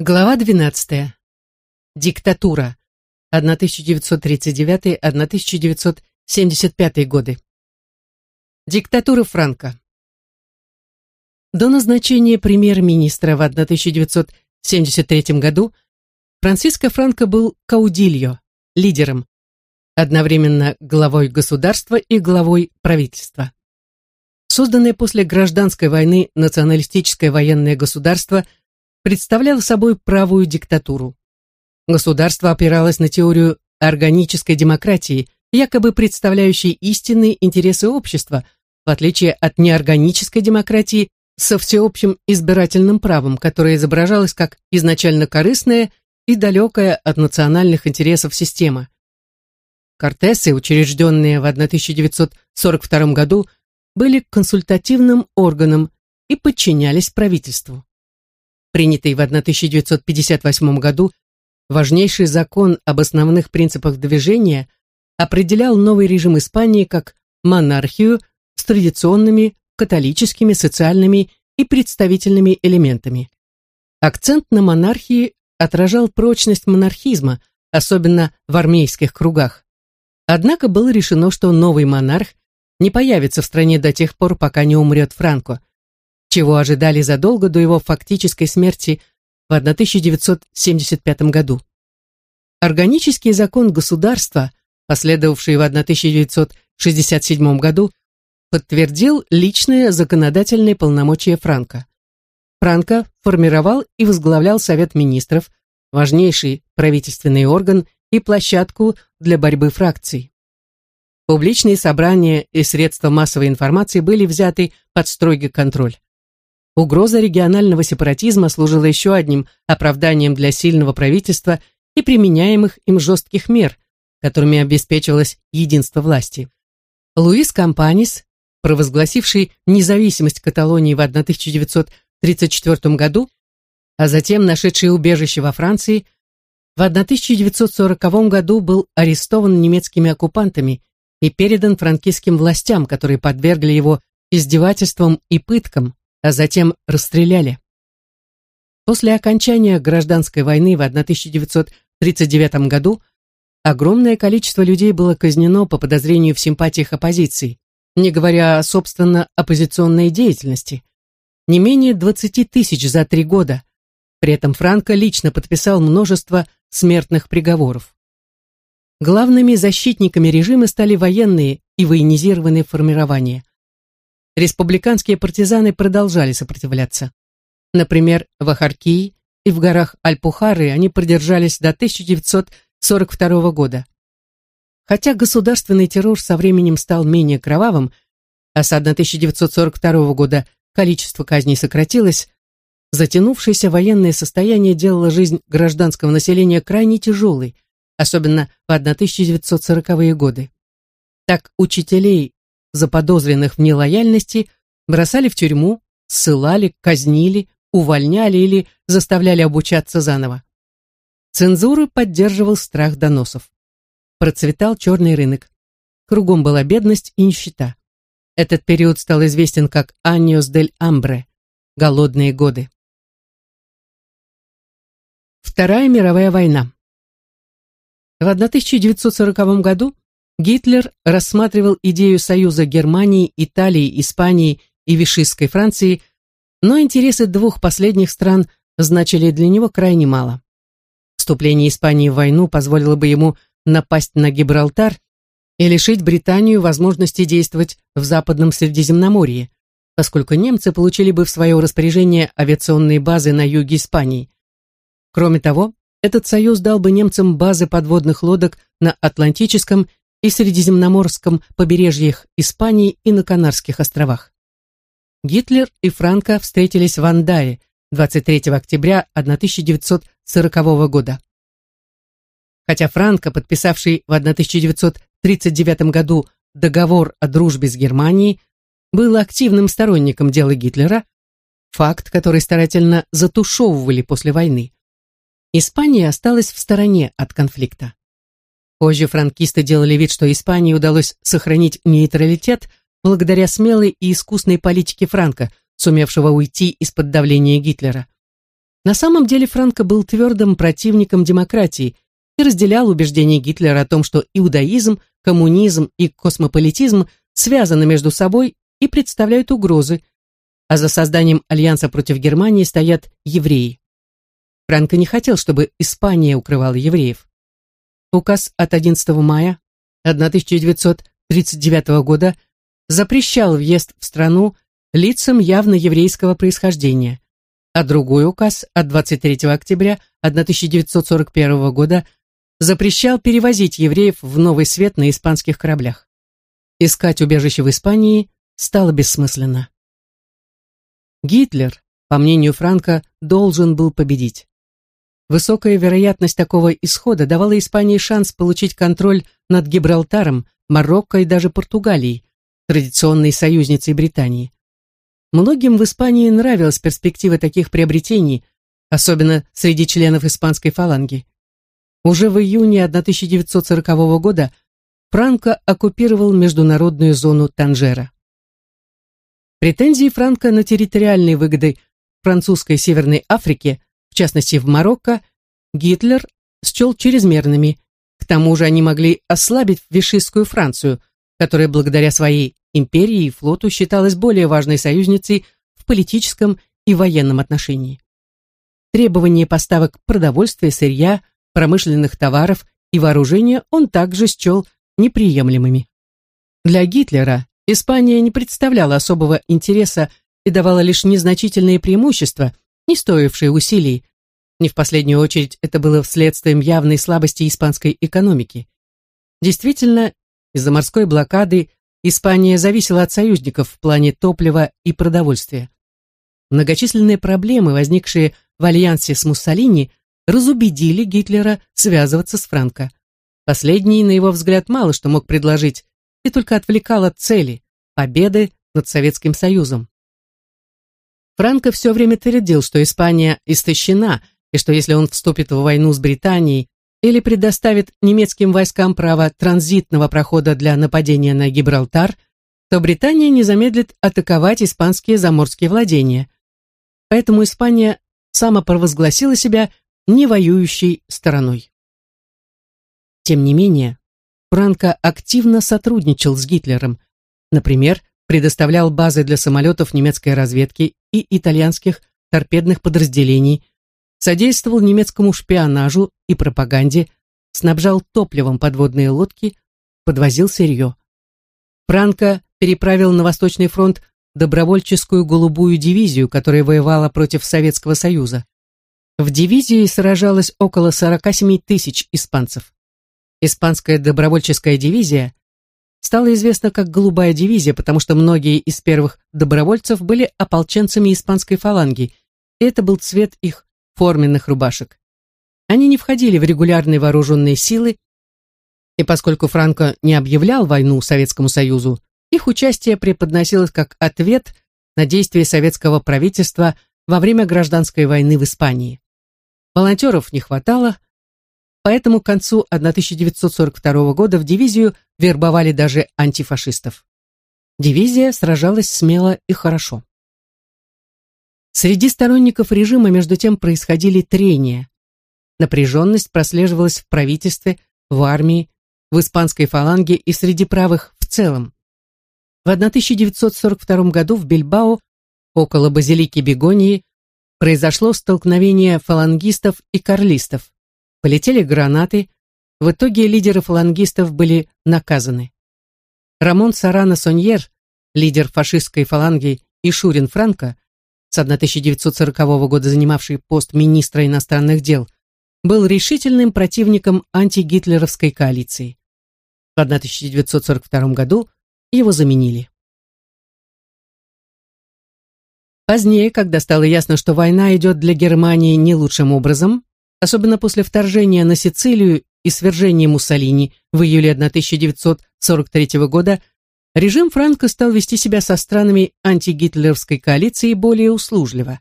Глава 12. Диктатура. 1939-1975 годы. Диктатура Франко. До назначения премьер-министра в 1973 году Франциско Франко был каудильо, лидером, одновременно главой государства и главой правительства. Созданное после гражданской войны националистическое военное государство – представлял собой правую диктатуру. Государство опиралось на теорию органической демократии, якобы представляющей истинные интересы общества, в отличие от неорганической демократии со всеобщим избирательным правом, которое изображалось как изначально корыстная и далекая от национальных интересов система. Кортесы, учрежденные в 1942 году, были консультативным органом и подчинялись правительству принятый в 1958 году, важнейший закон об основных принципах движения определял новый режим Испании как монархию с традиционными католическими, социальными и представительными элементами. Акцент на монархии отражал прочность монархизма, особенно в армейских кругах. Однако было решено, что новый монарх не появится в стране до тех пор, пока не умрет Франко чего ожидали задолго до его фактической смерти в 1975 году. Органический закон государства, последовавший в 1967 году, подтвердил личное законодательное полномочия Франка. Франко формировал и возглавлял Совет министров, важнейший правительственный орган и площадку для борьбы фракций. Публичные собрания и средства массовой информации были взяты под строгий контроль. Угроза регионального сепаратизма служила еще одним оправданием для сильного правительства и применяемых им жестких мер, которыми обеспечивалось единство власти. Луис Кампанис, провозгласивший независимость Каталонии в 1934 году, а затем нашедший убежище во Франции, в 1940 году был арестован немецкими оккупантами и передан франкистским властям, которые подвергли его издевательствам и пыткам, а затем расстреляли. После окончания гражданской войны в 1939 году огромное количество людей было казнено по подозрению в симпатиях оппозиции, не говоря, собственно, оппозиционной деятельности. Не менее 20 тысяч за три года. При этом Франко лично подписал множество смертных приговоров. Главными защитниками режима стали военные и военизированные формирования республиканские партизаны продолжали сопротивляться. Например, в Ахаркии и в горах Альпухары они продержались до 1942 года. Хотя государственный террор со временем стал менее кровавым, а с 1942 года количество казней сократилось, затянувшееся военное состояние делало жизнь гражданского населения крайне тяжелой, особенно в 1940-е годы. Так учителей заподозренных в нелояльности бросали в тюрьму, ссылали, казнили, увольняли или заставляли обучаться заново. Цензуру поддерживал страх доносов. Процветал черный рынок. Кругом была бедность и нищета. Этот период стал известен как «Аньос дель Амбре» – «Голодные годы». Вторая мировая война. В 1940 году Гитлер рассматривал идею союза Германии, Италии, Испании и Вишистской Франции, но интересы двух последних стран значили для него крайне мало. Вступление Испании в войну позволило бы ему напасть на Гибралтар и лишить Британию возможности действовать в Западном Средиземноморье, поскольку немцы получили бы в свое распоряжение авиационные базы на юге Испании. Кроме того, этот союз дал бы немцам базы подводных лодок на Атлантическом и Средиземноморском побережьях Испании и на Канарских островах. Гитлер и Франко встретились в Андае 23 октября 1940 года. Хотя Франко, подписавший в 1939 году договор о дружбе с Германией, был активным сторонником дела Гитлера, факт, который старательно затушевывали после войны. Испания осталась в стороне от конфликта. Позже франкисты делали вид, что Испании удалось сохранить нейтралитет благодаря смелой и искусной политике Франка, сумевшего уйти из-под давления Гитлера. На самом деле Франко был твердым противником демократии и разделял убеждения Гитлера о том, что иудаизм, коммунизм и космополитизм связаны между собой и представляют угрозы, а за созданием альянса против Германии стоят евреи. Франко не хотел, чтобы Испания укрывала евреев. Указ от 11 мая 1939 года запрещал въезд в страну лицам явно еврейского происхождения, а другой указ от 23 октября 1941 года запрещал перевозить евреев в Новый Свет на испанских кораблях. Искать убежище в Испании стало бессмысленно. Гитлер, по мнению Франка, должен был победить. Высокая вероятность такого исхода давала Испании шанс получить контроль над Гибралтаром, Марокко и даже Португалией, традиционной союзницей Британии. Многим в Испании нравилась перспектива таких приобретений, особенно среди членов испанской фаланги. Уже в июне 1940 года Франко оккупировал международную зону Танжера. Претензии Франко на территориальные выгоды французской Северной Африки, частности в Марокко, Гитлер счел чрезмерными. К тому же они могли ослабить вишистскую Францию, которая благодаря своей империи и флоту считалась более важной союзницей в политическом и военном отношении. Требования поставок продовольствия, сырья, промышленных товаров и вооружения он также счел неприемлемыми. Для Гитлера Испания не представляла особого интереса и давала лишь незначительные преимущества, не стоившие усилий. Не в последнюю очередь это было следствием явной слабости испанской экономики. Действительно, из-за морской блокады Испания зависела от союзников в плане топлива и продовольствия. Многочисленные проблемы, возникшие в альянсе с Муссолини, разубедили Гитлера связываться с Франко. Последний, на его взгляд, мало что мог предложить, и только отвлекал от цели – победы над Советским Союзом. Франко все время твердил, что Испания истощена, и что если он вступит в войну с Британией, или предоставит немецким войскам право транзитного прохода для нападения на Гибралтар, то Британия не замедлит атаковать испанские заморские владения. Поэтому Испания самопровозгласила себя невоюющей стороной. Тем не менее, Франко активно сотрудничал с Гитлером, например, предоставлял базы для самолетов немецкой разведки и итальянских торпедных подразделений, содействовал немецкому шпионажу и пропаганде, снабжал топливом подводные лодки, подвозил сырье. Франко переправил на Восточный фронт добровольческую голубую дивизию, которая воевала против Советского Союза. В дивизии сражалось около 47 тысяч испанцев. Испанская добровольческая дивизия стала известна как «Голубая дивизия», потому что многие из первых добровольцев были ополченцами испанской фаланги, и это был цвет их форменных рубашек. Они не входили в регулярные вооруженные силы, и поскольку Франко не объявлял войну Советскому Союзу, их участие преподносилось как ответ на действия советского правительства во время гражданской войны в Испании. Волонтеров не хватало, поэтому к концу 1942 года в дивизию вербовали даже антифашистов. Дивизия сражалась смело и хорошо. Среди сторонников режима между тем происходили трения. Напряженность прослеживалась в правительстве, в армии, в испанской фаланге и среди правых в целом. В 1942 году в Бильбао, около базилики Бегонии, произошло столкновение фалангистов и карлистов. Полетели гранаты, в итоге лидеры фалангистов были наказаны. Рамон Сарана Соньер, лидер фашистской фаланги, и Шурин Франко с 1940 года занимавший пост министра иностранных дел, был решительным противником антигитлеровской коалиции. В 1942 году его заменили. Позднее, когда стало ясно, что война идет для Германии не лучшим образом, особенно после вторжения на Сицилию и свержения Муссолини в июле 1943 года, режим Франко стал вести себя со странами антигитлеровской коалиции более услужливо.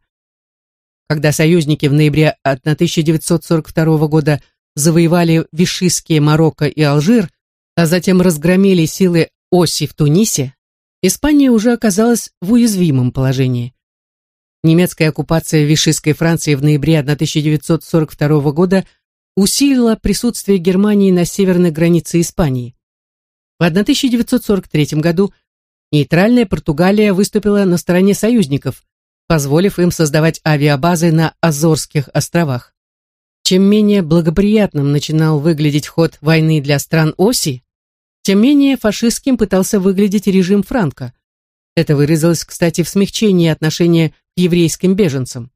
Когда союзники в ноябре 1942 года завоевали Вишистские Марокко и Алжир, а затем разгромили силы Оси в Тунисе, Испания уже оказалась в уязвимом положении. немецкая оккупация Вишистской Франции в ноябре 1942 года усилила присутствие Германии на северной границе Испании. В 1943 году нейтральная Португалия выступила на стороне союзников, позволив им создавать авиабазы на Азорских островах. Чем менее благоприятным начинал выглядеть ход войны для стран оси, тем менее фашистским пытался выглядеть режим Франко. Это выразилось, кстати, в смягчении отношения к еврейским беженцам.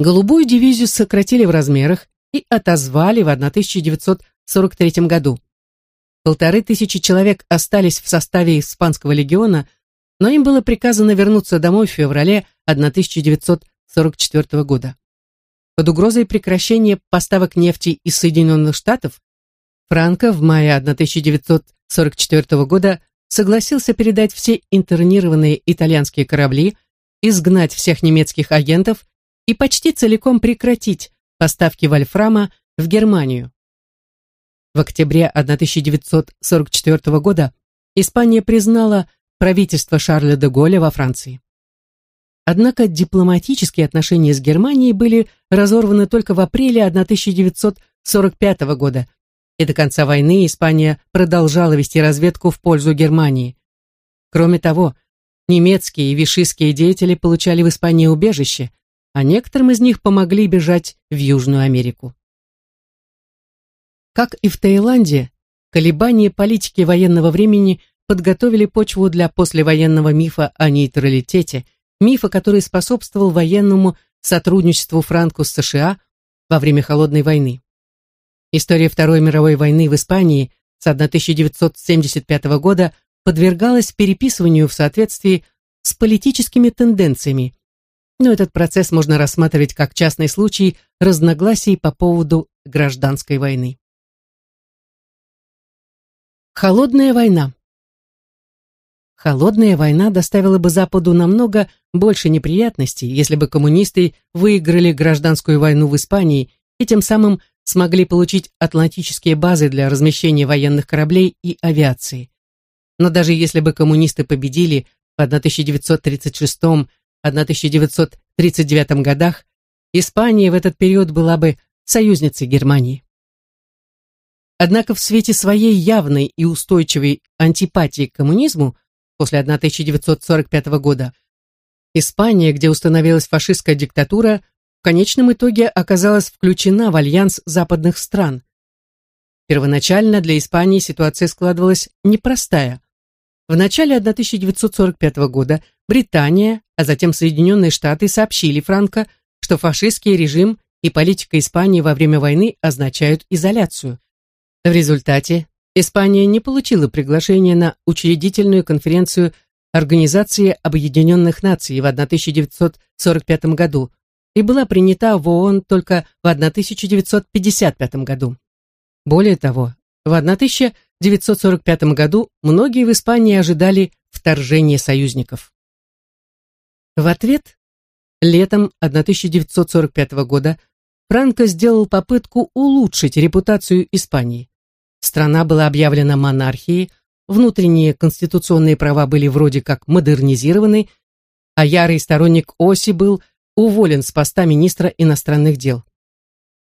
Голубую дивизию сократили в размерах и отозвали в 1943 году. Полторы тысячи человек остались в составе Испанского легиона, но им было приказано вернуться домой в феврале 1944 года. Под угрозой прекращения поставок нефти из Соединенных Штатов Франко в мае 1944 года согласился передать все интернированные итальянские корабли, изгнать всех немецких агентов и почти целиком прекратить поставки вольфрама в Германию. В октябре 1944 года Испания признала правительство Шарля де Голля во Франции. Однако дипломатические отношения с Германией были разорваны только в апреле 1945 года, и до конца войны Испания продолжала вести разведку в пользу Германии. Кроме того, немецкие и вишистские деятели получали в Испании убежище, а некоторым из них помогли бежать в Южную Америку. Как и в Таиланде, колебания политики военного времени подготовили почву для послевоенного мифа о нейтралитете – мифа, который способствовал военному сотрудничеству Франко с США во время Холодной войны. История Второй мировой войны в Испании с 1975 года подвергалась переписыванию в соответствии с политическими тенденциями, но этот процесс можно рассматривать как частный случай разногласий по поводу гражданской войны. Холодная война Холодная война доставила бы Западу намного больше неприятностей, если бы коммунисты выиграли гражданскую войну в Испании и тем самым смогли получить атлантические базы для размещения военных кораблей и авиации. Но даже если бы коммунисты победили в 1936-1939 годах, Испания в этот период была бы союзницей Германии. Однако в свете своей явной и устойчивой антипатии к коммунизму после 1945 года. Испания, где установилась фашистская диктатура, в конечном итоге оказалась включена в альянс западных стран. Первоначально для Испании ситуация складывалась непростая. В начале 1945 года Британия, а затем Соединенные Штаты сообщили Франко, что фашистский режим и политика Испании во время войны означают изоляцию. В результате Испания не получила приглашения на учредительную конференцию Организации Объединенных Наций в 1945 году и была принята в ООН только в 1955 году. Более того, в 1945 году многие в Испании ожидали вторжения союзников. В ответ летом 1945 года Франко сделал попытку улучшить репутацию Испании. Страна была объявлена монархией, внутренние конституционные права были вроде как модернизированы, а ярый сторонник Оси был уволен с поста министра иностранных дел.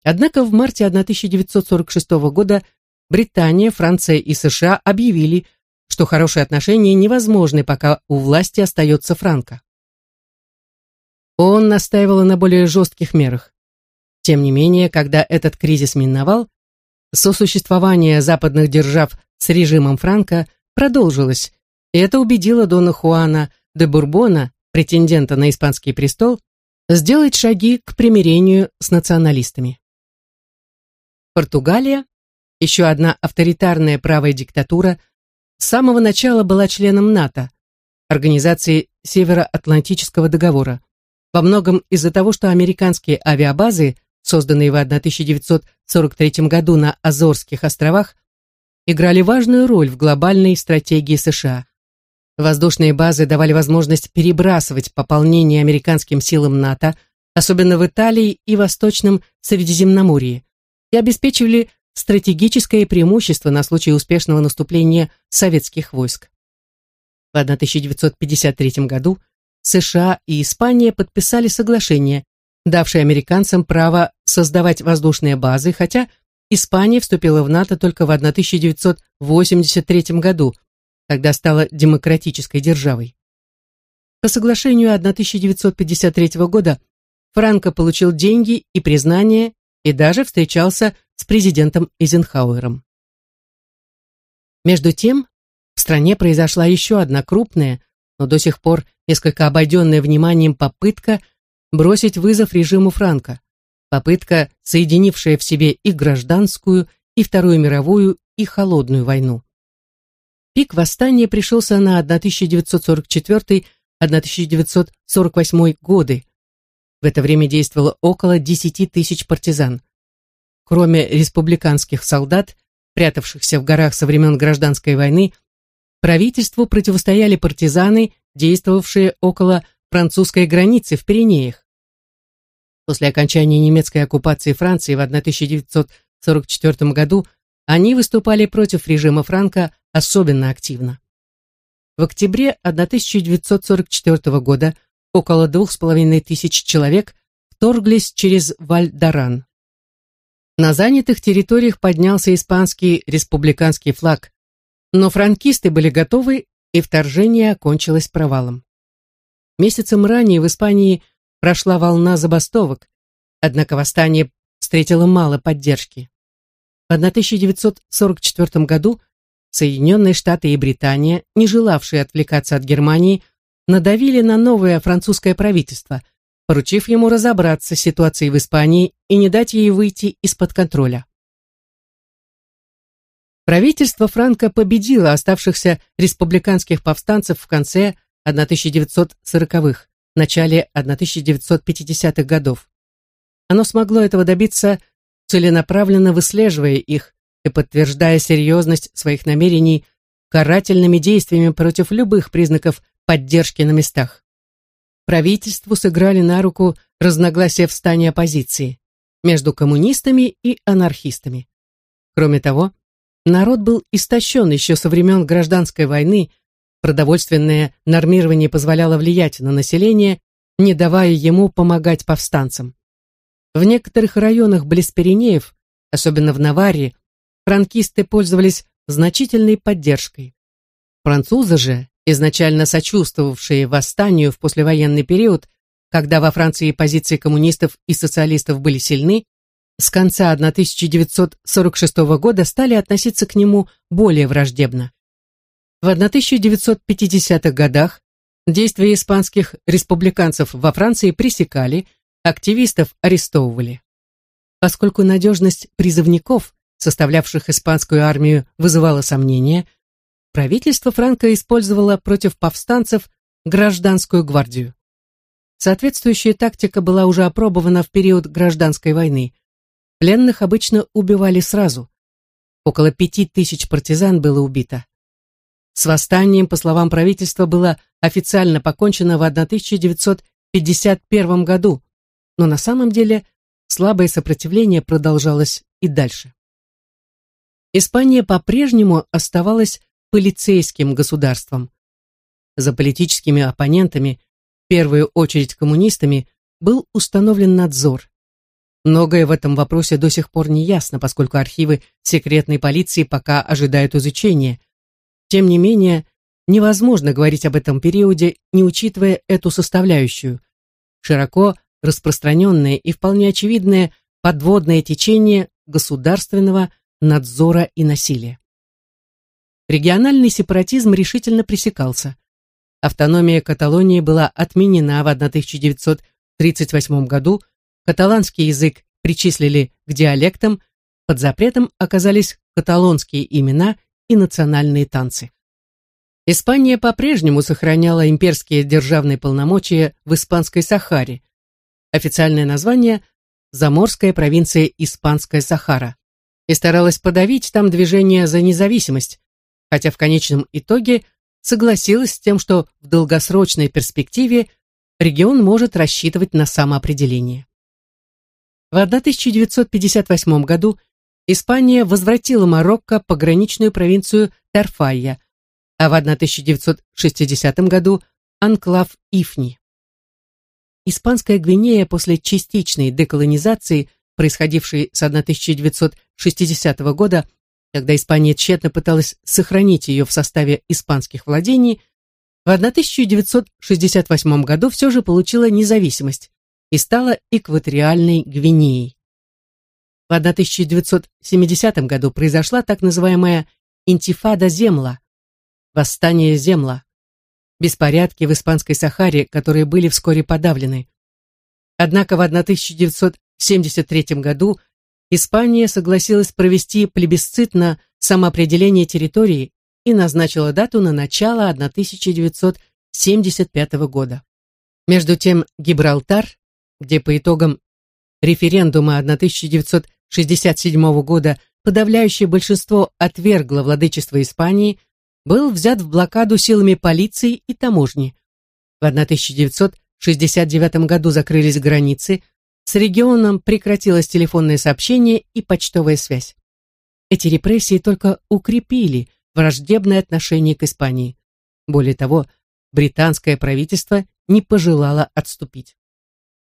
Однако в марте 1946 года Британия, Франция и США объявили, что хорошие отношения невозможны, пока у власти остается Франко. Он настаивал на более жестких мерах. Тем не менее, когда этот кризис миновал, Сосуществование западных держав с режимом Франка продолжилось, и это убедило Дона Хуана де Бурбона, претендента на испанский престол, сделать шаги к примирению с националистами. Португалия, еще одна авторитарная правая диктатура, с самого начала была членом НАТО, организации Североатлантического договора, во многом из-за того, что американские авиабазы созданные в 1943 году на Азорских островах, играли важную роль в глобальной стратегии США. Воздушные базы давали возможность перебрасывать пополнение американским силам НАТО, особенно в Италии и Восточном Средиземноморье, и обеспечивали стратегическое преимущество на случай успешного наступления советских войск. В 1953 году США и Испания подписали соглашение, давшее американцам право создавать воздушные базы, хотя Испания вступила в НАТО только в 1983 году, когда стала демократической державой. По соглашению 1953 года Франко получил деньги и признание и даже встречался с президентом Эйзенхауэром. Между тем, в стране произошла еще одна крупная, но до сих пор несколько обойденная вниманием попытка бросить вызов режиму Франка. Попытка, соединившая в себе и гражданскую, и Вторую мировую, и холодную войну. Пик восстания пришелся на 1944-1948 годы. В это время действовало около 10 тысяч партизан. Кроме республиканских солдат, прятавшихся в горах со времен гражданской войны, правительству противостояли партизаны, действовавшие около французской границы в Пиренеях. После окончания немецкой оккупации Франции в 1944 году они выступали против режима Франка особенно активно. В октябре 1944 года около двух с половиной тысяч человек вторглись через Валь-Даран. На занятых территориях поднялся испанский республиканский флаг, но франкисты были готовы, и вторжение окончилось провалом. Месяцем ранее в Испании прошла волна забастовок, однако восстание встретило мало поддержки. В 1944 году Соединенные Штаты и Британия, не желавшие отвлекаться от Германии, надавили на новое французское правительство, поручив ему разобраться с ситуацией в Испании и не дать ей выйти из-под контроля. Правительство Франко победило оставшихся республиканских повстанцев в конце 1940-х, начале 1950-х годов. Оно смогло этого добиться, целенаправленно выслеживая их и подтверждая серьезность своих намерений карательными действиями против любых признаков поддержки на местах. Правительству сыграли на руку разногласия в стане оппозиции между коммунистами и анархистами. Кроме того, народ был истощен еще со времен гражданской войны, продовольственное нормирование позволяло влиять на население, не давая ему помогать повстанцам. В некоторых районах близ Пиренеев, особенно в Наварии, франкисты пользовались значительной поддержкой. Французы же, изначально сочувствовавшие восстанию в послевоенный период, когда во Франции позиции коммунистов и социалистов были сильны, с конца 1946 года стали относиться к нему более враждебно. В 1950-х годах действия испанских республиканцев во Франции пресекали, активистов арестовывали. Поскольку надежность призывников, составлявших испанскую армию, вызывала сомнения, правительство Франко использовало против повстанцев гражданскую гвардию. Соответствующая тактика была уже опробована в период гражданской войны. Пленных обычно убивали сразу. Около пяти тысяч партизан было убито. С восстанием, по словам правительства, было официально покончено в 1951 году, но на самом деле слабое сопротивление продолжалось и дальше. Испания по-прежнему оставалась полицейским государством. За политическими оппонентами, в первую очередь коммунистами, был установлен надзор. Многое в этом вопросе до сих пор не ясно, поскольку архивы секретной полиции пока ожидают изучения. Тем не менее, невозможно говорить об этом периоде, не учитывая эту составляющую. Широко распространенное и вполне очевидное подводное течение государственного надзора и насилия. Региональный сепаратизм решительно пресекался. Автономия Каталонии была отменена в 1938 году, каталанский язык причислили к диалектам, под запретом оказались каталонские имена и национальные танцы. Испания по-прежнему сохраняла имперские державные полномочия в Испанской Сахаре. Официальное название – Заморская провинция Испанская Сахара. И старалась подавить там движение за независимость, хотя в конечном итоге согласилась с тем, что в долгосрочной перспективе регион может рассчитывать на самоопределение. В 1958 году Испания возвратила Марокко пограничную провинцию Тарфайя, а в 1960 году анклав Ифни. Испанская Гвинея после частичной деколонизации, происходившей с 1960 года, когда Испания тщетно пыталась сохранить ее в составе испанских владений, в 1968 году все же получила независимость и стала экваториальной Гвинеей. В 1970 году произошла так называемая «интифада земла» – восстание земла, беспорядки в Испанской Сахаре, которые были вскоре подавлены. Однако в 1973 году Испания согласилась провести плебисцит на самоопределение территории и назначила дату на начало 1975 года. Между тем Гибралтар, где по итогам референдума 1967 года подавляющее большинство отвергло владычество Испании, был взят в блокаду силами полиции и таможни. В 1969 году закрылись границы, с регионом прекратилось телефонное сообщение и почтовая связь. Эти репрессии только укрепили враждебное отношение к Испании. Более того, британское правительство не пожелало отступить.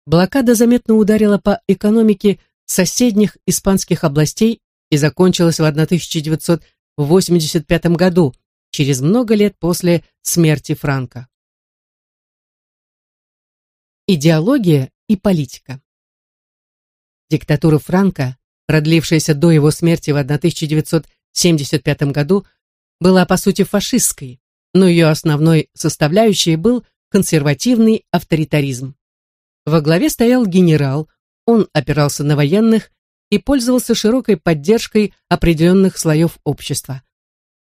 Блокада заметно ударила по экономике соседних испанских областей и закончилась в 1985 году, через много лет после смерти Франка. Идеология и политика Диктатура Франка, продлившаяся до его смерти в 1975 году, была по сути фашистской, но ее основной составляющей был консервативный авторитаризм. Во главе стоял генерал, он опирался на военных и пользовался широкой поддержкой определенных слоев общества.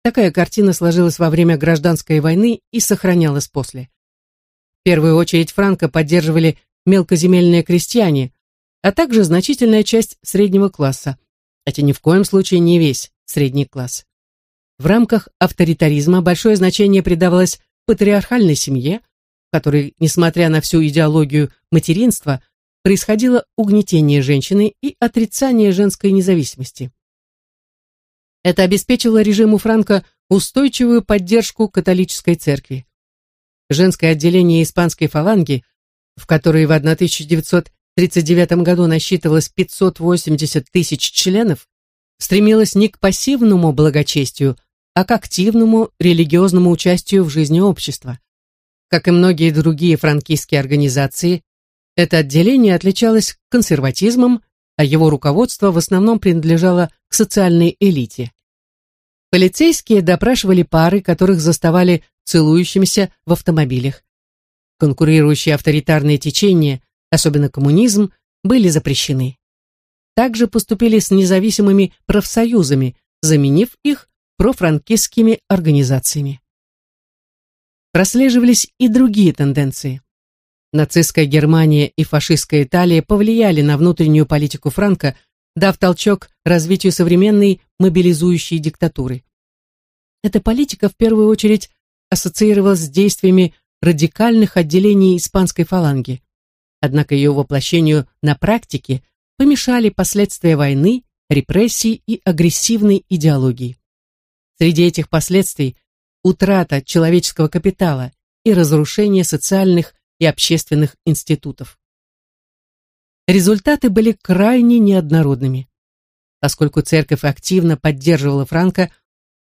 Такая картина сложилась во время гражданской войны и сохранялась после. В первую очередь Франко поддерживали мелкоземельные крестьяне, а также значительная часть среднего класса, хотя ни в коем случае не весь средний класс. В рамках авторитаризма большое значение придавалось патриархальной семье, которой, несмотря на всю идеологию материнства, происходило угнетение женщины и отрицание женской независимости. Это обеспечило режиму Франко устойчивую поддержку католической церкви. Женское отделение испанской фаланги, в которой в 1939 году насчитывалось 580 тысяч членов, стремилось не к пассивному благочестию, а к активному религиозному участию в жизни общества. Как и многие другие франкистские организации, это отделение отличалось консерватизмом, а его руководство в основном принадлежало к социальной элите. Полицейские допрашивали пары, которых заставали целующимися в автомобилях. Конкурирующие авторитарные течения, особенно коммунизм, были запрещены. Также поступили с независимыми профсоюзами, заменив их профранкистскими организациями. Прослеживались и другие тенденции. Нацистская Германия и фашистская Италия повлияли на внутреннюю политику Франка, дав толчок развитию современной мобилизующей диктатуры. Эта политика в первую очередь ассоциировалась с действиями радикальных отделений испанской фаланги. Однако ее воплощению на практике помешали последствия войны, репрессий и агрессивной идеологии. Среди этих последствий утрата человеческого капитала и разрушение социальных и общественных институтов. Результаты были крайне неоднородными. Поскольку церковь активно поддерживала Франко,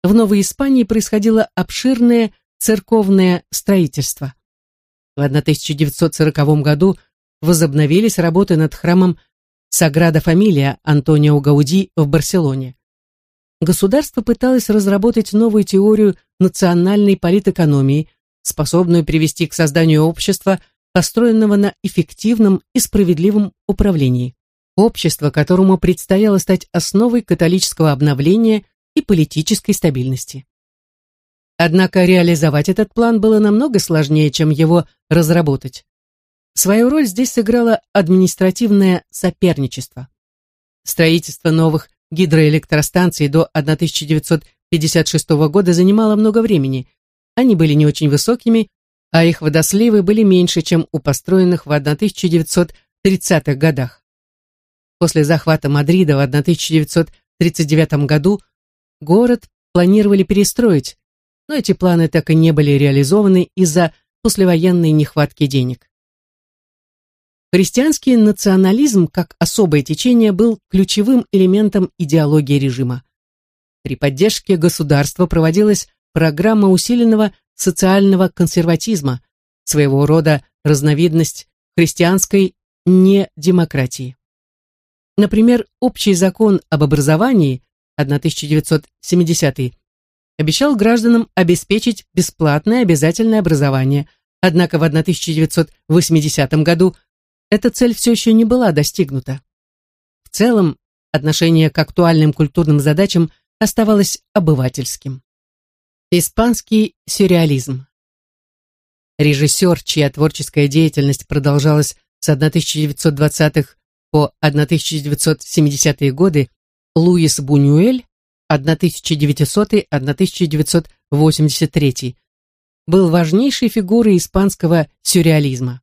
в Новой Испании происходило обширное церковное строительство. В 1940 году возобновились работы над храмом Саграда Фамилия Антонио Гауди в Барселоне. Государство пыталось разработать новую теорию национальной политэкономии, способную привести к созданию общества, построенного на эффективном и справедливом управлении. Общество, которому предстояло стать основой католического обновления и политической стабильности. Однако реализовать этот план было намного сложнее, чем его разработать. Свою роль здесь сыграло административное соперничество. Строительство новых гидроэлектростанций до 1956 года занимало много времени. Они были не очень высокими, а их водосливы были меньше, чем у построенных в 1930-х годах. После захвата Мадрида в 1939 году город планировали перестроить, но эти планы так и не были реализованы из-за послевоенной нехватки денег. Христианский национализм как особое течение был ключевым элементом идеологии режима. При поддержке государства проводилась программа усиленного социального консерватизма, своего рода разновидность христианской недемократии. Например, общий закон об образовании 1970 обещал гражданам обеспечить бесплатное обязательное образование, однако в 1980 году эта цель все еще не была достигнута. В целом, отношение к актуальным культурным задачам оставалось обывательским. Испанский сюрреализм. Режиссер, чья творческая деятельность продолжалась с 1920-х по 1970-е годы, Луис Бунюэль, 1900-1983, был важнейшей фигурой испанского сюрреализма.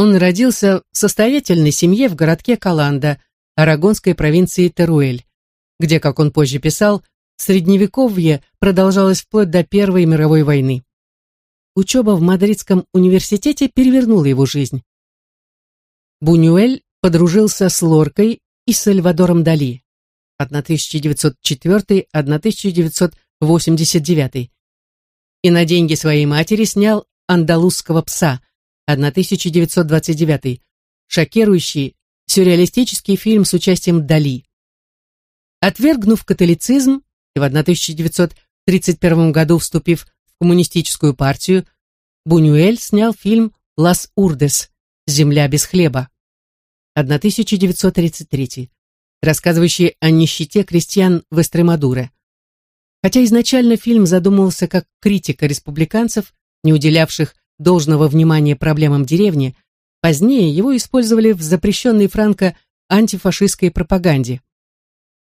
Он родился в состоятельной семье в городке Каланда, арагонской провинции Теруэль, где, как он позже писал, средневековье продолжалось вплоть до Первой мировой войны. Учеба в Мадридском университете перевернула его жизнь. Бунюэль подружился с Лоркой и Сальвадором Дали 1904-1989 и на деньги своей матери снял «Андалузского пса» 1929, шокирующий сюрреалистический фильм с участием Дали. Отвергнув католицизм и в 1931 году вступив в коммунистическую партию, Бунюэль снял фильм «Лас Урдес. Земля без хлеба» 1933, рассказывающий о нищете крестьян в Эстремадуре. Хотя изначально фильм задумывался как критика республиканцев, не уделявших должного внимания проблемам деревни, позднее его использовали в запрещенной Франко антифашистской пропаганде.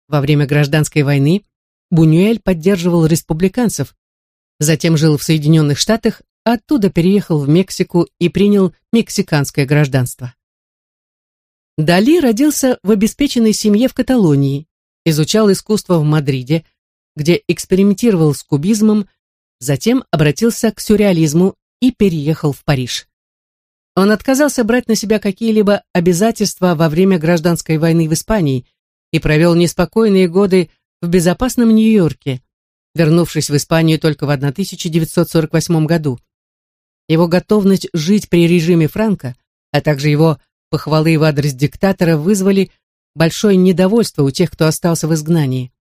Во время гражданской войны Бунюэль поддерживал республиканцев, затем жил в Соединенных Штатах, оттуда переехал в Мексику и принял мексиканское гражданство. Дали родился в обеспеченной семье в Каталонии, изучал искусство в Мадриде, где экспериментировал с кубизмом, затем обратился к сюрреализму и переехал в Париж. Он отказался брать на себя какие-либо обязательства во время гражданской войны в Испании и провел неспокойные годы в безопасном Нью-Йорке, вернувшись в Испанию только в 1948 году. Его готовность жить при режиме Франко, а также его похвалы в адрес диктатора вызвали большое недовольство у тех, кто остался в изгнании.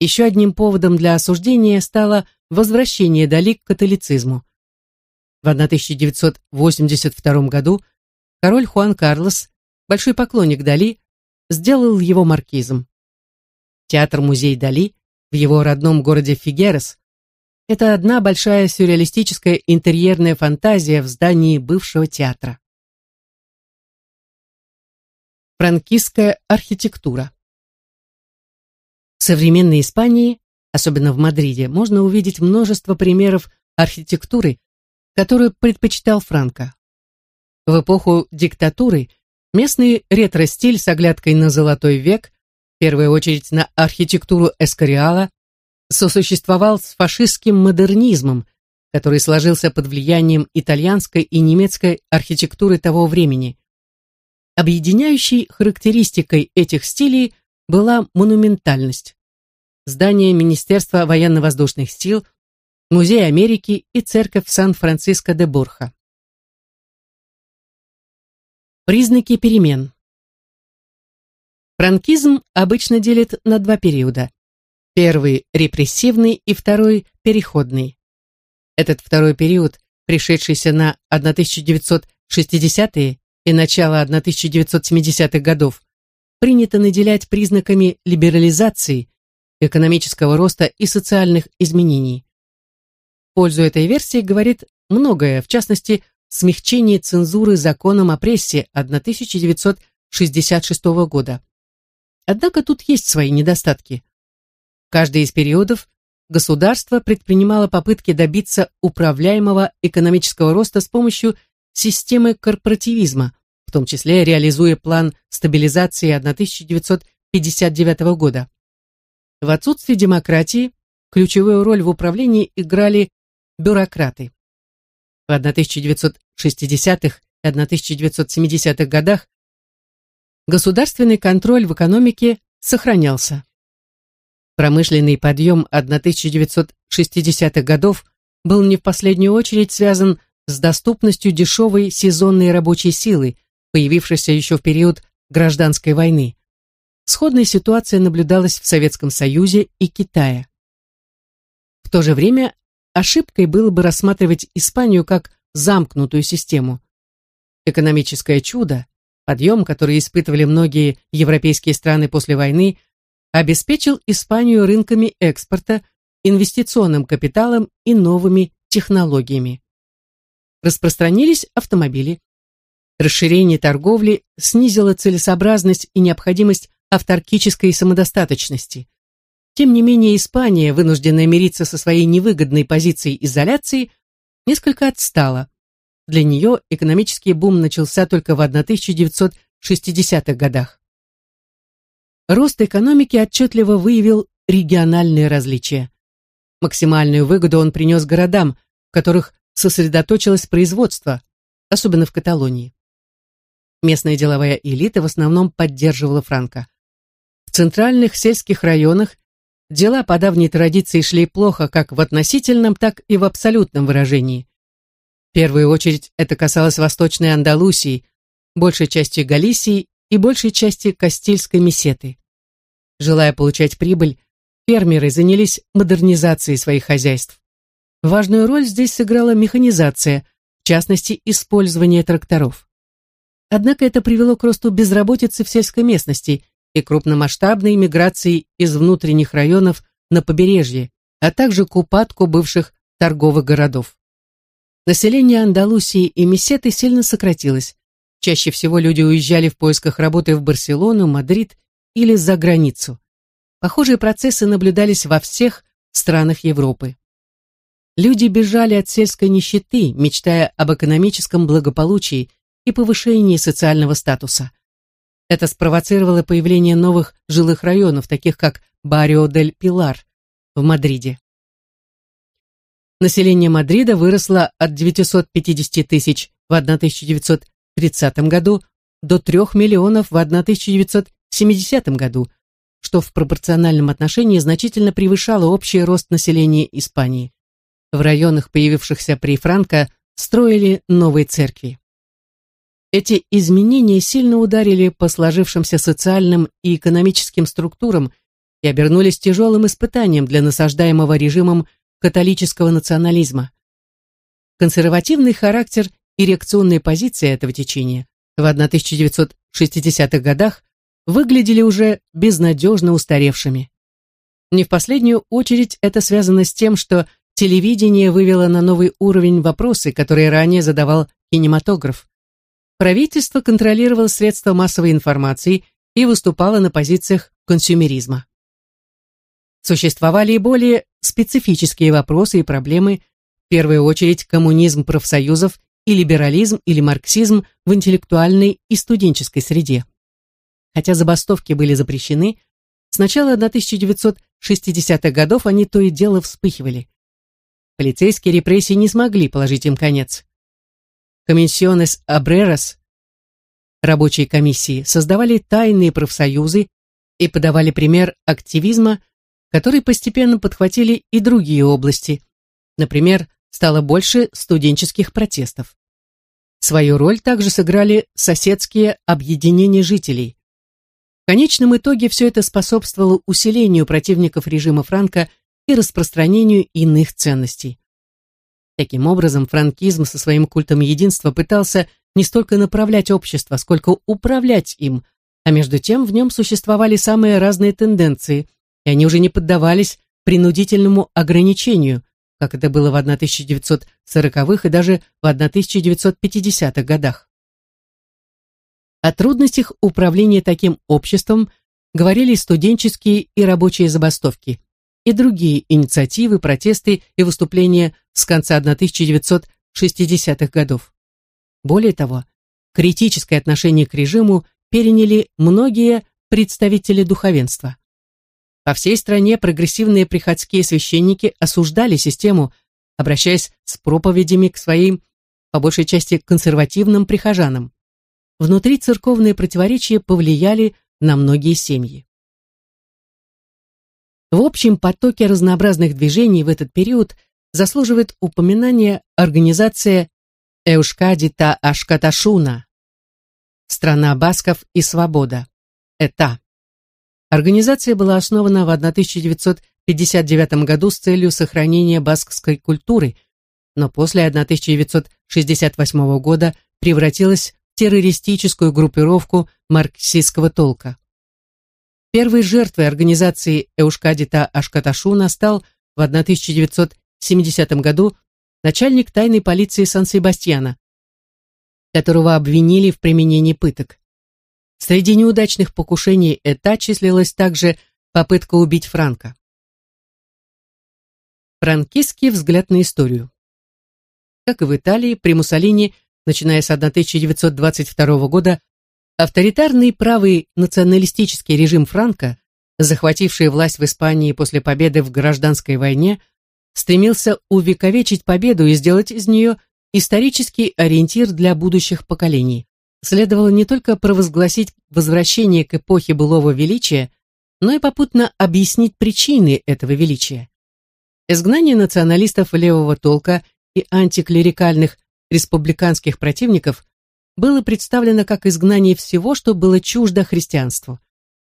Еще одним поводом для осуждения стало возвращение Дали к католицизму. В 1982 году король Хуан Карлос, большой поклонник Дали, сделал его маркизом. Театр-музей Дали в его родном городе Фигерес – это одна большая сюрреалистическая интерьерная фантазия в здании бывшего театра. Франкистская архитектура В современной Испании, особенно в Мадриде, можно увидеть множество примеров архитектуры, которую предпочитал Франко. В эпоху диктатуры местный ретро-стиль с оглядкой на золотой век, в первую очередь на архитектуру Эскориала, сосуществовал с фашистским модернизмом, который сложился под влиянием итальянской и немецкой архитектуры того времени. Объединяющей характеристикой этих стилей была монументальность. Здание Министерства военно-воздушных сил Музей Америки и Церковь Сан-Франциско де Борха. Признаки перемен. Франкизм обычно делит на два периода. Первый – репрессивный и второй – переходный. Этот второй период, пришедшийся на 1960-е и начало 1970-х годов, принято наделять признаками либерализации, экономического роста и социальных изменений пользу этой версии говорит многое, в частности, смягчение цензуры законом о прессе 1966 года. Однако тут есть свои недостатки. Каждый из периодов государство предпринимало попытки добиться управляемого экономического роста с помощью системы корпоративизма, в том числе реализуя план стабилизации 1959 года. В отсутствие демократии ключевую роль в управлении играли бюрократы. В в 1960-х и 1970-х годах государственный контроль в экономике сохранялся. Промышленный подъем 1960-х годов был не в последнюю очередь связан с доступностью дешевой сезонной рабочей силы, появившейся еще в период гражданской войны. Сходная ситуация наблюдалась в Советском Союзе и Китае. В то же время ошибкой было бы рассматривать Испанию как замкнутую систему. Экономическое чудо, подъем, который испытывали многие европейские страны после войны, обеспечил Испанию рынками экспорта, инвестиционным капиталом и новыми технологиями. Распространились автомобили. Расширение торговли снизило целесообразность и необходимость авторкической самодостаточности. Тем не менее, Испания, вынужденная мириться со своей невыгодной позицией изоляции, несколько отстала. Для нее экономический бум начался только в 1960-х годах. Рост экономики отчетливо выявил региональные различия. Максимальную выгоду он принес городам, в которых сосредоточилось производство, особенно в Каталонии. Местная деловая элита в основном поддерживала Франко. В центральных сельских районах дела по давней традиции шли плохо как в относительном, так и в абсолютном выражении. В первую очередь это касалось Восточной Андалусии, большей части Галисии и большей части Кастильской месеты. Желая получать прибыль, фермеры занялись модернизацией своих хозяйств. Важную роль здесь сыграла механизация, в частности, использование тракторов. Однако это привело к росту безработицы в сельской местности и крупномасштабной миграции из внутренних районов на побережье, а также к упадку бывших торговых городов. Население Андалусии и Месеты сильно сократилось. Чаще всего люди уезжали в поисках работы в Барселону, Мадрид или за границу. Похожие процессы наблюдались во всех странах Европы. Люди бежали от сельской нищеты, мечтая об экономическом благополучии и повышении социального статуса. Это спровоцировало появление новых жилых районов, таких как Барио-дель-Пилар в Мадриде. Население Мадрида выросло от 950 тысяч в 1930 году до 3 миллионов в 1970 году, что в пропорциональном отношении значительно превышало общий рост населения Испании. В районах, появившихся при Франко, строили новые церкви. Эти изменения сильно ударили по сложившимся социальным и экономическим структурам и обернулись тяжелым испытанием для насаждаемого режимом католического национализма. Консервативный характер и реакционные позиции этого течения в 1960-х годах выглядели уже безнадежно устаревшими. Не в последнюю очередь это связано с тем, что телевидение вывело на новый уровень вопросы, которые ранее задавал кинематограф. Правительство контролировало средства массовой информации и выступало на позициях консюмеризма. Существовали и более специфические вопросы и проблемы, в первую очередь коммунизм профсоюзов и либерализм или марксизм в интеллектуальной и студенческой среде. Хотя забастовки были запрещены, с начала 1960-х годов они то и дело вспыхивали. Полицейские репрессии не смогли положить им конец. Комиссионес Абрерас, рабочие комиссии, создавали тайные профсоюзы и подавали пример активизма, который постепенно подхватили и другие области. Например, стало больше студенческих протестов. Свою роль также сыграли соседские объединения жителей. В конечном итоге все это способствовало усилению противников режима Франка и распространению иных ценностей. Таким образом, франкизм со своим культом единства пытался не столько направлять общество, сколько управлять им, а между тем в нем существовали самые разные тенденции, и они уже не поддавались принудительному ограничению, как это было в 1940-х и даже в 1950-х годах. О трудностях управления таким обществом говорили студенческие и рабочие забастовки и другие инициативы, протесты и выступления с конца 1960-х годов. Более того, критическое отношение к режиму переняли многие представители духовенства. По всей стране прогрессивные приходские священники осуждали систему, обращаясь с проповедями к своим по большей части консервативным прихожанам. Внутри церковные противоречия повлияли на многие семьи. В общем потоке разнообразных движений в этот период заслуживает упоминания организация Эушкадита Ашкаташуна «Страна басков и свобода» ЭТА. Организация была основана в 1959 году с целью сохранения баскской культуры, но после 1968 года превратилась в террористическую группировку марксистского толка. Первой жертвой организации Эушкадита Ашкаташуна стал в 1970 году начальник тайной полиции Сан-Себастьяна, которого обвинили в применении пыток. Среди неудачных покушений ЭТА числилась также попытка убить Франка. Франкистский взгляд на историю. Как и в Италии, при Муссолини, начиная с 1922 года, Авторитарный правый националистический режим Франко, захвативший власть в Испании после победы в гражданской войне, стремился увековечить победу и сделать из нее исторический ориентир для будущих поколений. Следовало не только провозгласить возвращение к эпохе былого величия, но и попутно объяснить причины этого величия. Изгнание националистов левого толка и антиклерикальных республиканских противников было представлено как изгнание всего, что было чуждо христианству.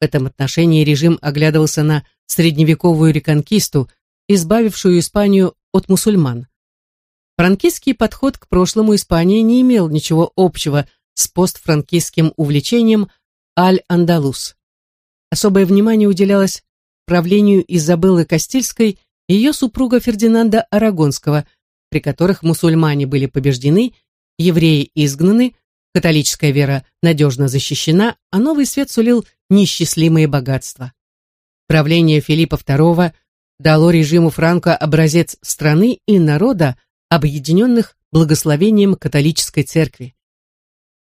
В этом отношении режим оглядывался на средневековую реконкисту, избавившую Испанию от мусульман. Франкистский подход к прошлому Испании не имел ничего общего с постфранкистским увлечением Аль-Андалус. Особое внимание уделялось правлению Изабеллы Кастильской и ее супруга Фердинанда Арагонского, при которых мусульмане были побеждены, евреи изгнаны, Католическая вера надежно защищена, а новый свет сулил неисчислимые богатства. Правление Филиппа II дало режиму Франко образец страны и народа, объединенных благословением католической церкви.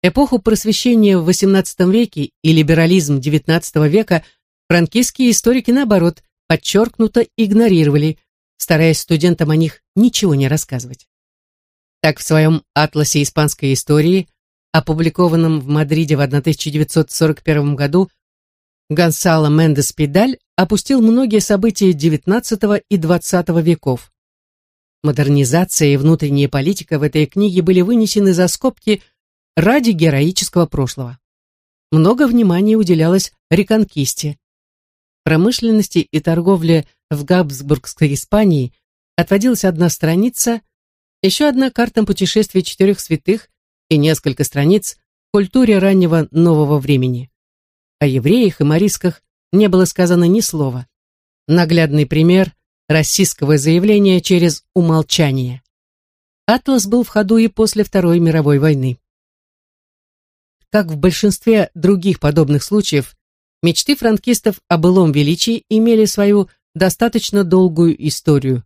Эпоху просвещения в XVIII веке и либерализм XIX века франкистские историки, наоборот, подчеркнуто игнорировали, стараясь студентам о них ничего не рассказывать. Так в своем «Атласе испанской истории» опубликованном в Мадриде в 1941 году, Гонсало Мендес Педаль опустил многие события XIX и XX веков. Модернизация и внутренняя политика в этой книге были вынесены за скобки ради героического прошлого. Много внимания уделялось реконкисте. Промышленности и торговле в Габсбургской Испании отводилась одна страница, еще одна картам путешествий четырех святых и несколько страниц в культуре раннего нового времени. О евреях и морисках не было сказано ни слова. Наглядный пример российского заявления через умолчание. Атлас был в ходу и после Второй мировой войны. Как в большинстве других подобных случаев, мечты франкистов о былом величии имели свою достаточно долгую историю.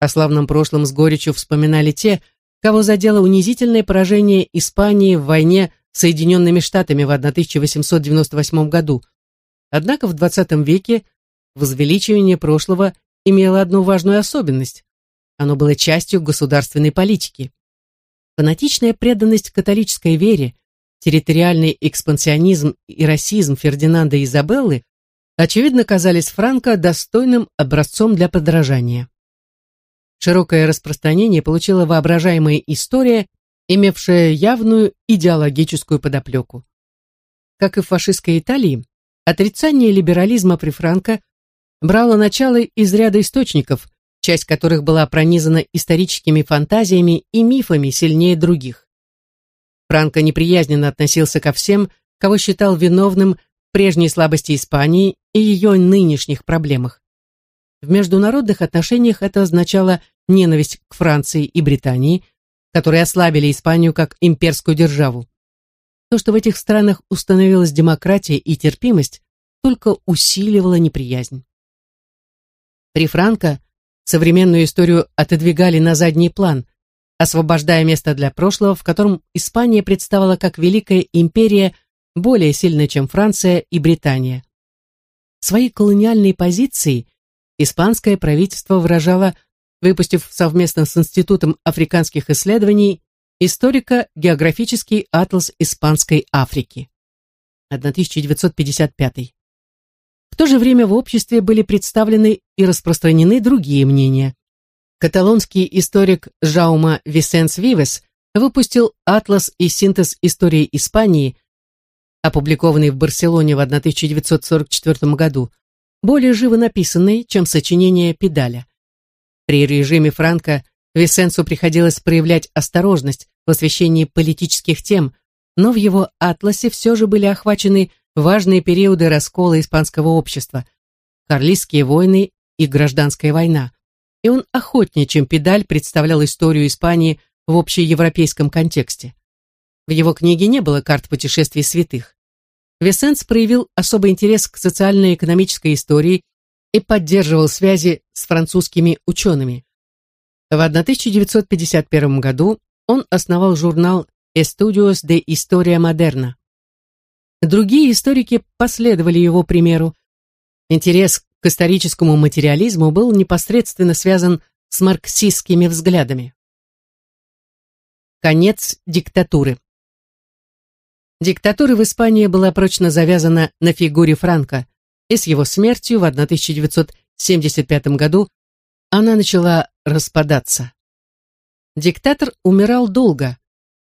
О славном прошлом с горечью вспоминали те, кого задело унизительное поражение Испании в войне с Соединенными Штатами в 1898 году. Однако в XX веке возвеличивание прошлого имело одну важную особенность. Оно было частью государственной политики. Фанатичная преданность католической вере, территориальный экспансионизм и расизм Фердинанда и Изабеллы очевидно казались Франко достойным образцом для подражания. Широкое распространение получила воображаемая история, имевшая явную идеологическую подоплеку. Как и в фашистской Италии, отрицание либерализма при Франко брало начало из ряда источников, часть которых была пронизана историческими фантазиями и мифами сильнее других. Франко неприязненно относился ко всем, кого считал виновным в прежней слабости Испании и ее нынешних проблемах. В международных отношениях это означало ненависть к Франции и Британии, которые ослабили Испанию как имперскую державу. То, что в этих странах установилась демократия и терпимость, только усиливало неприязнь. При Франко современную историю отодвигали на задний план, освобождая место для прошлого, в котором Испания представала как великая империя, более сильная, чем Франция и Британия. Свои колониальные позиции испанское правительство выражало выпустив совместно с Институтом африканских исследований Историко-географический атлас Испанской Африки. 1955. В то же время в обществе были представлены и распространены другие мнения. Каталонский историк Жаума Висенс Вивес выпустил «Атлас и синтез истории Испании», опубликованный в Барселоне в 1944 году, более живо написанный, чем сочинение Педаля. При режиме Франко Висенсу приходилось проявлять осторожность в освещении политических тем, но в его «Атласе» все же были охвачены важные периоды раскола испанского общества, Карлистские войны и гражданская война, и он охотнее, чем Педаль, представлял историю Испании в общеевропейском контексте. В его книге не было карт путешествий святых. Весенс проявил особый интерес к социально-экономической истории и поддерживал связи с французскими учеными. В 1951 году он основал журнал «Estudios de Historia Moderna». Другие историки последовали его примеру. Интерес к историческому материализму был непосредственно связан с марксистскими взглядами. Конец диктатуры. Диктатура в Испании была прочно завязана на фигуре Франко, и с его смертью в 1975 году она начала распадаться. Диктатор умирал долго.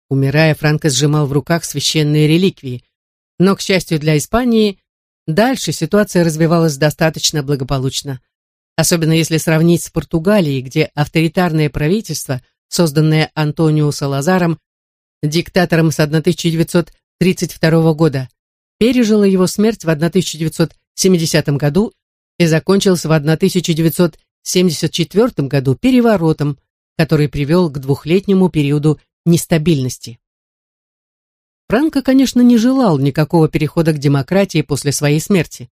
Умирая, Франко сжимал в руках священные реликвии, но, к счастью для Испании, дальше ситуация развивалась достаточно благополучно. Особенно если сравнить с Португалией, где авторитарное правительство, созданное Антонио Салазаром, диктатором с 1932 года, пережило его смерть в 1970 году и закончился в 1974 году переворотом, который привел к двухлетнему периоду нестабильности. Франко, конечно, не желал никакого перехода к демократии после своей смерти.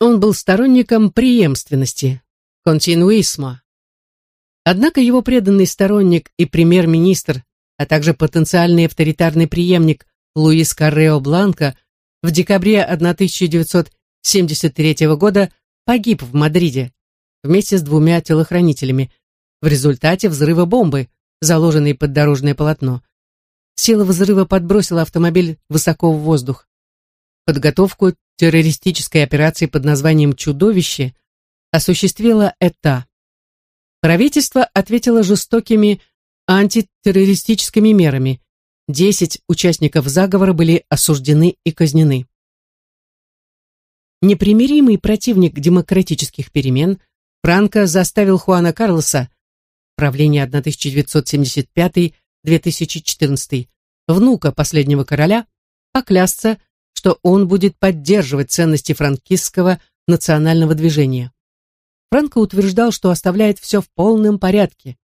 Он был сторонником преемственности, континуисма. Однако его преданный сторонник и премьер-министр, а также потенциальный авторитарный преемник Луис Каррео Бланко в декабре 1973 года погиб в Мадриде вместе с двумя телохранителями в результате взрыва бомбы, заложенной под дорожное полотно. Сила взрыва подбросила автомобиль высоко в воздух. Подготовку террористической операции под названием «Чудовище» осуществила ЭТА. Правительство ответило жестокими антитеррористическими мерами. Десять участников заговора были осуждены и казнены. Непримиримый противник демократических перемен, Франко заставил Хуана Карлоса, правление 1975 2014, внука последнего короля, поклясться, что он будет поддерживать ценности франкистского национального движения. Франко утверждал, что оставляет все в полном порядке,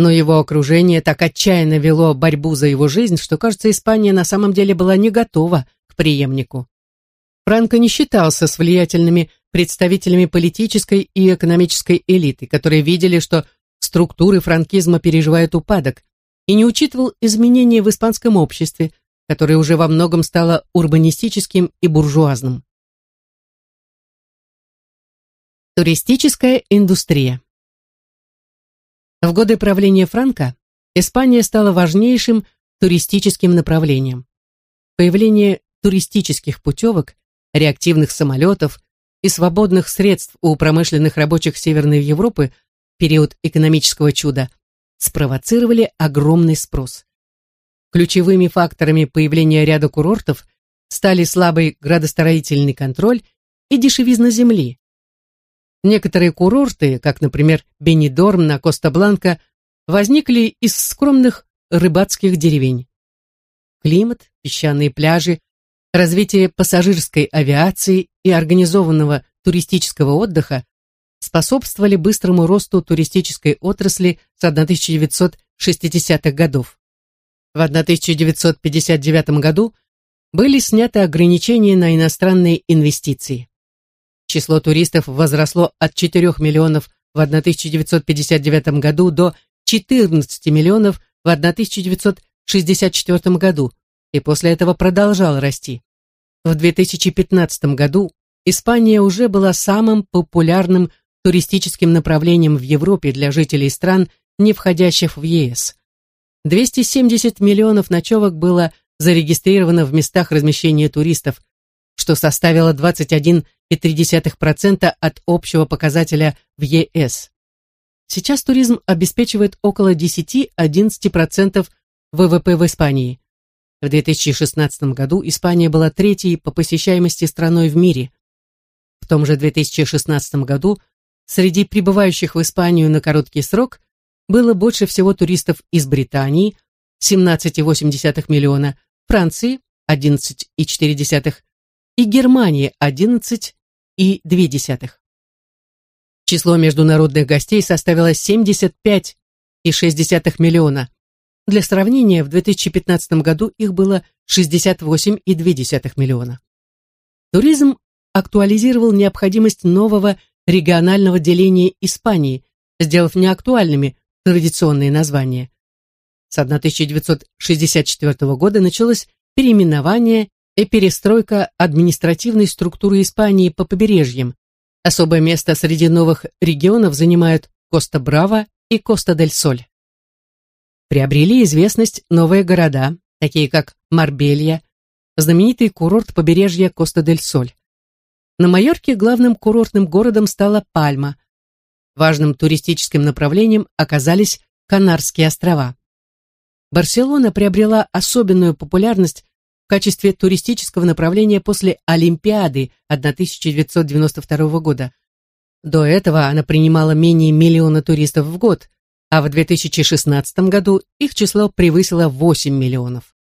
но его окружение так отчаянно вело борьбу за его жизнь, что, кажется, Испания на самом деле была не готова к преемнику. Франко не считался с влиятельными представителями политической и экономической элиты, которые видели, что структуры франкизма переживают упадок, и не учитывал изменения в испанском обществе, которое уже во многом стало урбанистическим и буржуазным. Туристическая индустрия В годы правления Франка Испания стала важнейшим туристическим направлением. Появление туристических путевок, реактивных самолетов и свободных средств у промышленных рабочих Северной Европы в период экономического чуда спровоцировали огромный спрос. Ключевыми факторами появления ряда курортов стали слабый градостроительный контроль и дешевизна земли. Некоторые курорты, как, например, Бенидорм на Коста-Бланка, возникли из скромных рыбацких деревень. Климат, песчаные пляжи, развитие пассажирской авиации и организованного туристического отдыха способствовали быстрому росту туристической отрасли с 1960-х годов. В 1959 году были сняты ограничения на иностранные инвестиции. Число туристов возросло от 4 миллионов в 1959 году до 14 миллионов в 1964 году и после этого продолжало расти. В 2015 году Испания уже была самым популярным туристическим направлением в Европе для жителей стран, не входящих в ЕС. 270 миллионов ночевок было зарегистрировано в местах размещения туристов, что составило 21,3% от общего показателя в ЕС. Сейчас туризм обеспечивает около 10-11% ВВП в Испании. В 2016 году Испания была третьей по посещаемости страной в мире. В том же 2016 году среди прибывающих в Испанию на короткий срок было больше всего туристов из Британии 17,8 миллиона, Франции 11,4 и Германии 11,2. Число международных гостей составило 75,6 миллиона. Для сравнения, в 2015 году их было 68,2 миллиона. Туризм актуализировал необходимость нового регионального деления Испании, сделав неактуальными традиционные названия. С 1964 года началось переименование и перестройка административной структуры Испании по побережьям. Особое место среди новых регионов занимают Коста-Браво и Коста-дель-Соль. Приобрели известность новые города, такие как Марбелья, знаменитый курорт побережья Коста-дель-Соль. На Майорке главным курортным городом стала Пальма. Важным туристическим направлением оказались Канарские острова. Барселона приобрела особенную популярность качестве туристического направления после Олимпиады 1992 года. До этого она принимала менее миллиона туристов в год, а в 2016 году их число превысило 8 миллионов.